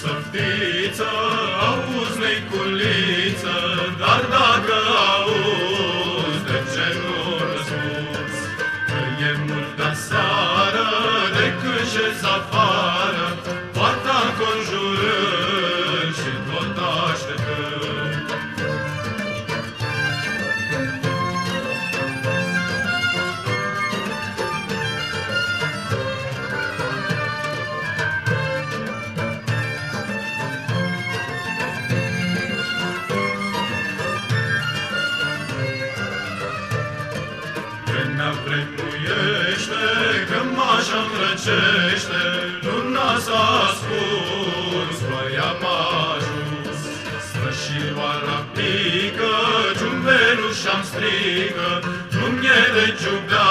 softiță, auzi neculiță, dar dacă auzi, de ce nu răspunzi? Că e Vremea vremuiește, cămașa îmbrăcește, luna s-a ascuns, ploaia m-a ajuns. Strășioara pică, ciumbelul și-am strică, nu-mi e de ciudacă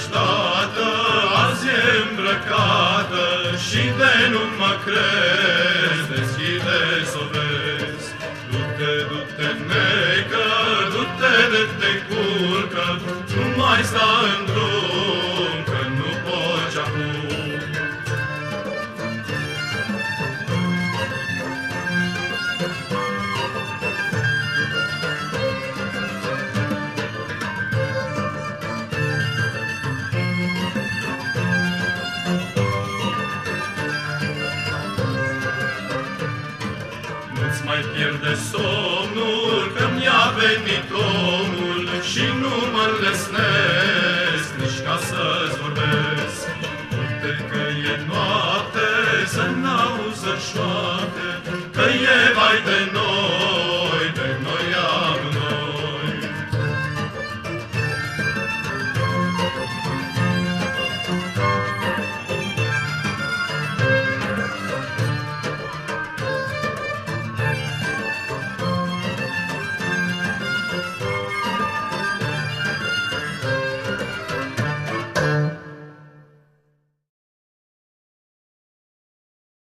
întâia-și tată azi e îmbrăcată Și de nu mă crezi, mai pierde somnul, când mi-a venit omul și nu mă lesnesc nici ca să-ți vorbesc. Uite că e noapte, să n-auză șoate, că e mai de noapte.